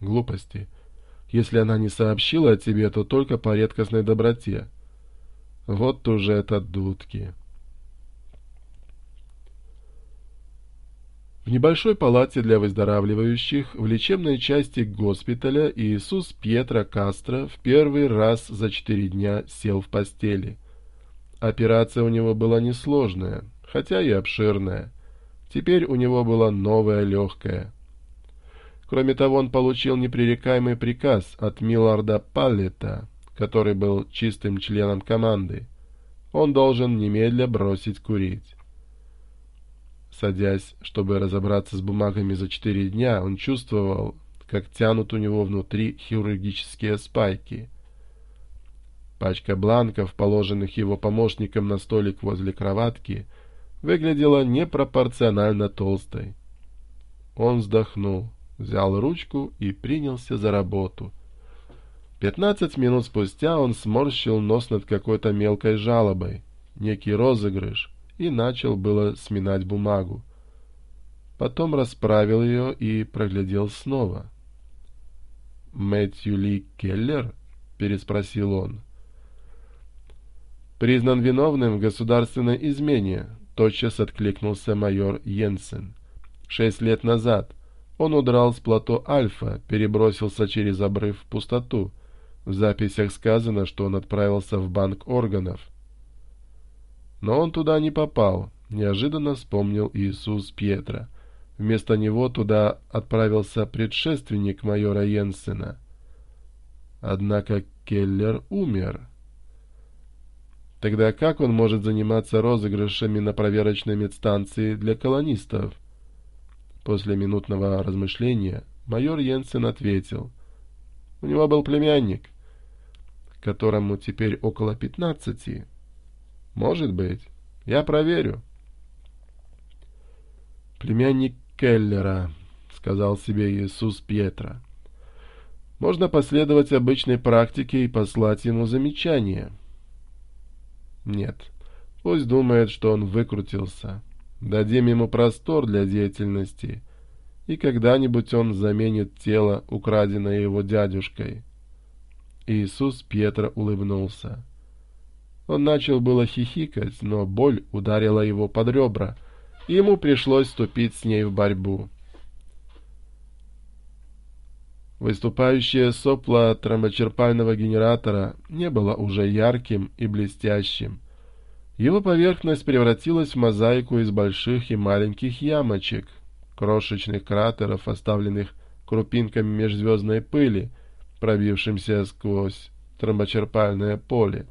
глупости. Если она не сообщила о тебе, то только по редкостной доброте. Вот уже это дудки. В небольшой палате для выздоравливающих в лечебной части госпиталя Иисус Пьетро Кастро в первый раз за четыре дня сел в постели. Операция у него была несложная, хотя и обширная. Теперь у него была новая легкая – Кроме того, он получил непререкаемый приказ от Милларда Паллета, который был чистым членом команды. Он должен немедля бросить курить. Садясь, чтобы разобраться с бумагами за четыре дня, он чувствовал, как тянут у него внутри хирургические спайки. Пачка бланков, положенных его помощником на столик возле кроватки, выглядела непропорционально толстой. Он вздохнул взял ручку и принялся за работу. Пятнадцать минут спустя он сморщил нос над какой-то мелкой жалобой, некий розыгрыш, и начал было сминать бумагу. Потом расправил ее и проглядел снова. «Мэтью Ли Келлер?» — переспросил он. «Признан виновным в государственной измене», — тотчас откликнулся майор Йенсен. «Шесть лет назад, он удрал с плато Альфа, перебросился через обрыв в пустоту. В записях сказано, что он отправился в банк органов. Но он туда не попал, неожиданно вспомнил Иисус Пьетро. Вместо него туда отправился предшественник майора Йенсена. Однако Келлер умер. Тогда как он может заниматься розыгрышами на проверочной медстанции для колонистов? После минутного размышления майор Йенсен ответил. У него был племянник, которому теперь около пятнадцати. Может быть. Я проверю. Племянник Келлера, сказал себе Иисус Пьетро. Можно последовать обычной практике и послать ему замечание. Нет, пусть думает, что он выкрутился. Дадим ему простор для деятельности, и когда-нибудь он заменит тело, украденное его дядюшкой. Иисус Петра улыбнулся. Он начал было хихикать, но боль ударила его под ребра, и ему пришлось вступить с ней в борьбу. Выступающее сопло тромбочерпального генератора не было уже ярким и блестящим, его поверхность превратилась в мозаику из больших и маленьких ямочек, крошечных кратеров, оставленных крупинками межзвездной пыли, пробившимся сквозь тромбочерпальное поле.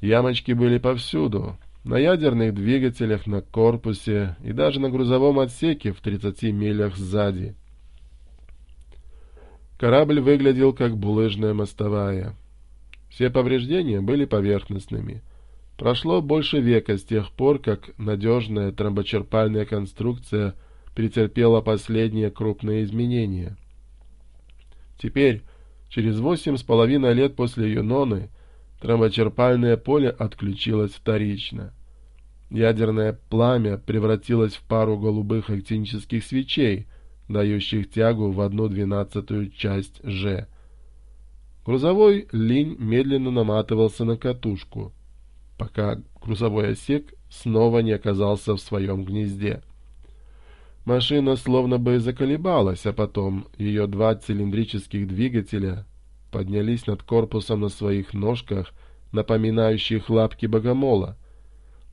Ямочки были повсюду, на ядерных двигателях, на корпусе и даже на грузовом отсеке в 30 милях сзади. Корабль выглядел как булыжная мостовая. Все повреждения были поверхностными — Прошло больше века с тех пор, как надежная тромбочерпальная конструкция претерпела последние крупные изменения. Теперь, через восемь с половиной лет после Юноны, тромбочерпальное поле отключилось вторично. Ядерное пламя превратилось в пару голубых актинических свечей, дающих тягу в одну двенадцатую часть «Ж». Грузовой линь медленно наматывался на катушку — пока грузовой осек снова не оказался в своем гнезде. Машина словно бы заколебалась, а потом ее два цилиндрических двигателя поднялись над корпусом на своих ножках, напоминающих лапки богомола.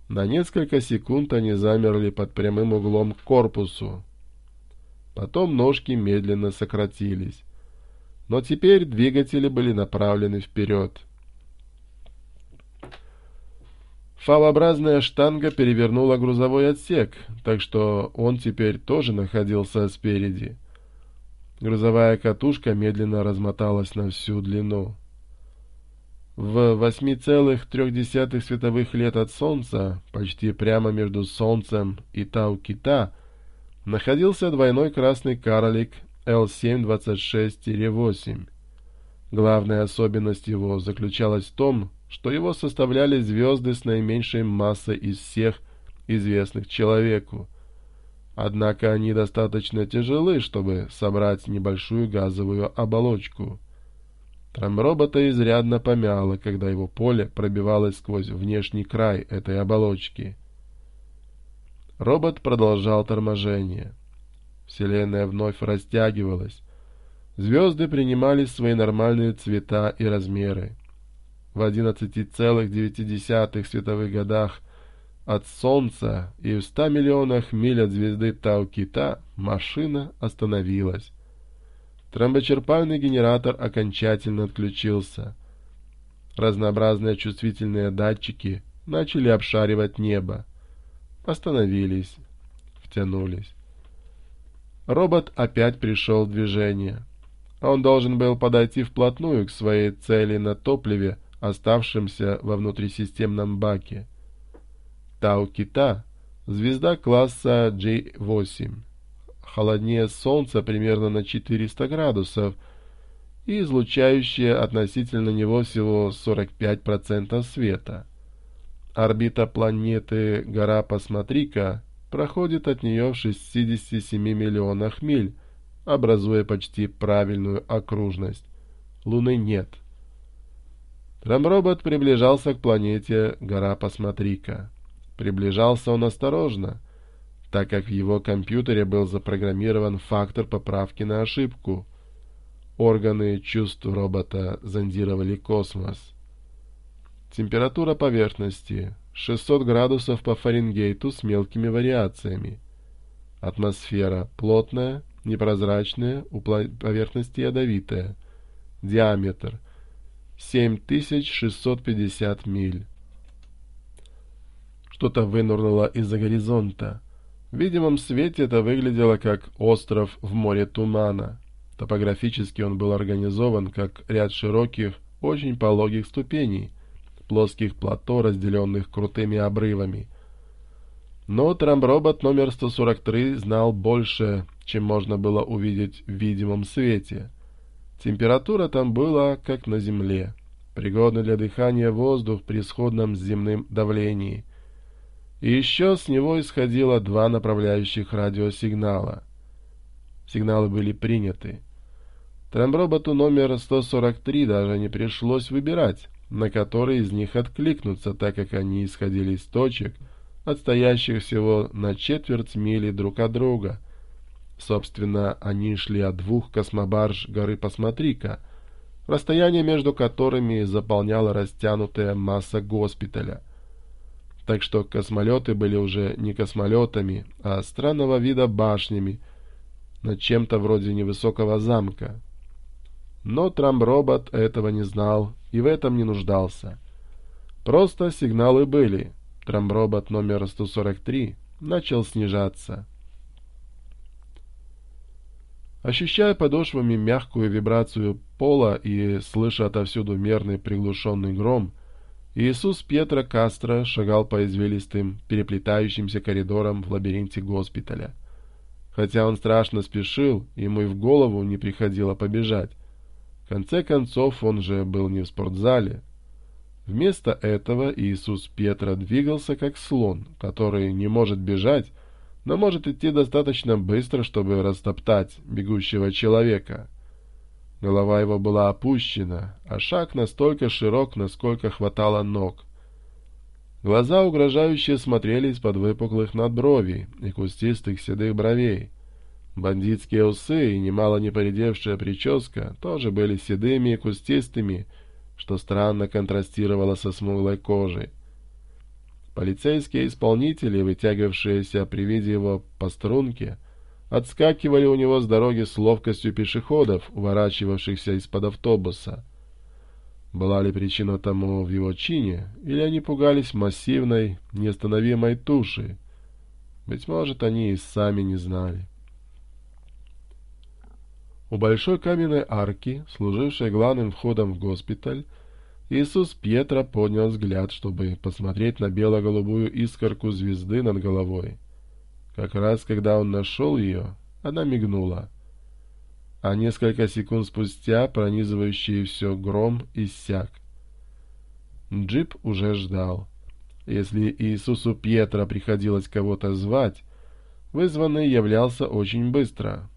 На несколько секунд они замерли под прямым углом к корпусу. Потом ножки медленно сократились. Но теперь двигатели были направлены вперед. Фалообразная штанга перевернула грузовой отсек, так что он теперь тоже находился спереди. Грузовая катушка медленно размоталась на всю длину. В 8,3 световых лет от Солнца, почти прямо между Солнцем и Тау-Кита, находился двойной красный карлик L726-8. Главная особенность его заключалась в том, что его составляли звезды с наименьшей массой из всех известных человеку. Однако они достаточно тяжелы, чтобы собрать небольшую газовую оболочку. Трамробота изрядно помяло, когда его поле пробивалось сквозь внешний край этой оболочки. Робот продолжал торможение. Вселенная вновь растягивалась. Звезды принимали свои нормальные цвета и размеры в 11,9 световых годах от Солнца и в 100 миллионах миль от звезды Тау-Кита машина остановилась. Тромбочерпальный генератор окончательно отключился. Разнообразные чувствительные датчики начали обшаривать небо. Остановились, втянулись. Робот опять пришел в движение. Он должен был подойти вплотную к своей цели на топливе, оставшимся во внутрисистемном баке. Тау Кита – звезда класса J8. Холоднее Солнца примерно на 400 градусов и излучающая относительно него всего 45% света. Орбита планеты гора Посмотрика проходит от нее в 67 миллионах миль, образуя почти правильную окружность. Луны нет. Рамробот приближался к планете гора Посмотрика. Приближался он осторожно, так как в его компьютере был запрограммирован фактор поправки на ошибку. Органы чувств робота зондировали космос. Температура поверхности 600 градусов по Фаренгейту с мелкими вариациями. Атмосфера плотная, непрозрачная, у поверхности ядовитая. Диаметр – 7650 миль. Что-то вынурнуло из-за горизонта. В видимом свете это выглядело как остров в море тумана. Топографически он был организован как ряд широких, очень пологих ступеней, плоских плато, разделенных крутыми обрывами. Но трамбробот номер 143 знал больше, чем можно было увидеть в видимом свете — Температура там была, как на земле, пригодна для дыхания воздух при исходном земным давлении. И еще с него исходило два направляющих радиосигнала. Сигналы были приняты. Трамброботу номер 143 даже не пришлось выбирать, на который из них откликнуться, так как они исходили из точек, отстоящих всего на четверть мили друг от друга — Собственно, они шли от двух космобарж горы Посмотри-ка, расстояние между которыми заполняла растянутая масса госпиталя. Так что космолеты были уже не космолетами, а странного вида башнями, над чем-то вроде невысокого замка. Но трамбробот этого не знал и в этом не нуждался. Просто сигналы были. Трамбробот номер 143 начал снижаться. Ощущая подошвами мягкую вибрацию пола и слыша отовсюду мерный приглушенный гром, Иисус Петра Кастро шагал по извилистым, переплетающимся коридорам в лабиринте госпиталя. Хотя он страшно спешил, ему и в голову не приходило побежать. В конце концов, он же был не в спортзале. Вместо этого Иисус Петра двигался как слон, который не может бежать, но может идти достаточно быстро, чтобы растоптать бегущего человека. Голова его была опущена, а шаг настолько широк, насколько хватало ног. Глаза угрожающе смотрели из-под выпуклых надбровей и кустистых седых бровей. Бандитские усы и немало не поредевшая прическа тоже были седыми и кустистыми, что странно контрастировало со смуглой кожей. Полицейские исполнители, вытягивавшиеся при виде его по струнке, отскакивали у него с дороги с ловкостью пешеходов, уворачивавшихся из-под автобуса. Была ли причина тому в его чине, или они пугались массивной, неостановимой туши? Быть может, они и сами не знали. У большой каменной арки, служившей главным входом в госпиталь, Иисус Пьетро поднял взгляд, чтобы посмотреть на бело-голубую искорку звезды над головой. Как раз когда он нашел ее, она мигнула. А несколько секунд спустя пронизывающий все гром иссяк. Джип уже ждал. Если Иисусу Пьетро приходилось кого-то звать, вызванный являлся очень быстро.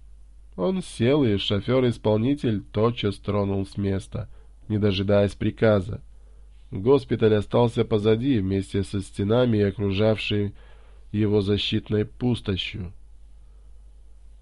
Он сел, и шофер-исполнитель тотчас тронул с места — не дожидаясь приказа. Госпиталь остался позади, вместе со стенами и окружавшей его защитной пустощью.